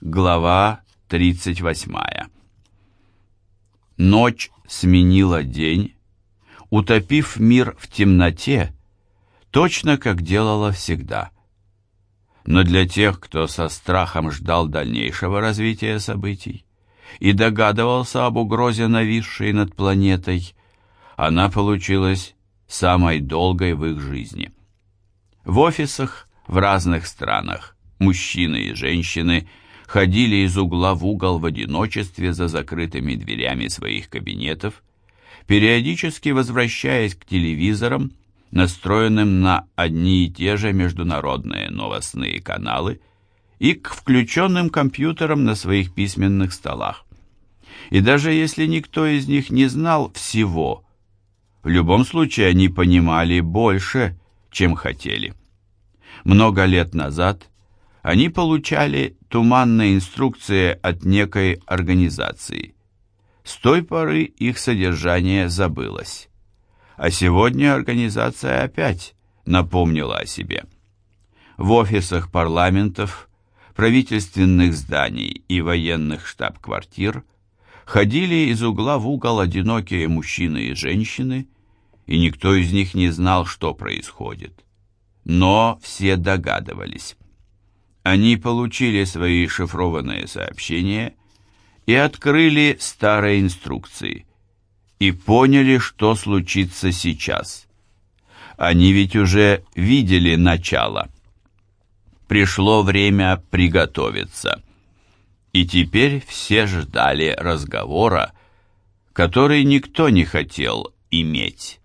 Глава 38 Ночь сменила день, утопив мир в темноте, точно как делала всегда. Но для тех, кто со страхом ждал дальнейшего развития событий и догадывался об угрозе, нависшей над планетой, она получилась самой долгой в их жизни. В офисах в разных странах мужчины и женщины – ходили из угла в угол в одиночестве за закрытыми дверями своих кабинетов, периодически возвращаясь к телевизорам, настроенным на одни и те же международные новостные каналы, и к включенным компьютерам на своих письменных столах. И даже если никто из них не знал всего, в любом случае они понимали больше, чем хотели. Много лет назад они получали туманные инструкции от некой организации. С той поры их содержание забылось. А сегодня организация опять напомнила о себе. В офисах парламентов, правительственных зданий и военных штаб-квартир ходили из угла в угол одинокие мужчины и женщины, и никто из них не знал, что происходит. Но все догадывались. Они получили свои шифрованные сообщения и открыли старые инструкции и поняли, что случится сейчас. Они ведь уже видели начало. Пришло время приготовиться. И теперь все ждали разговора, который никто не хотел иметь.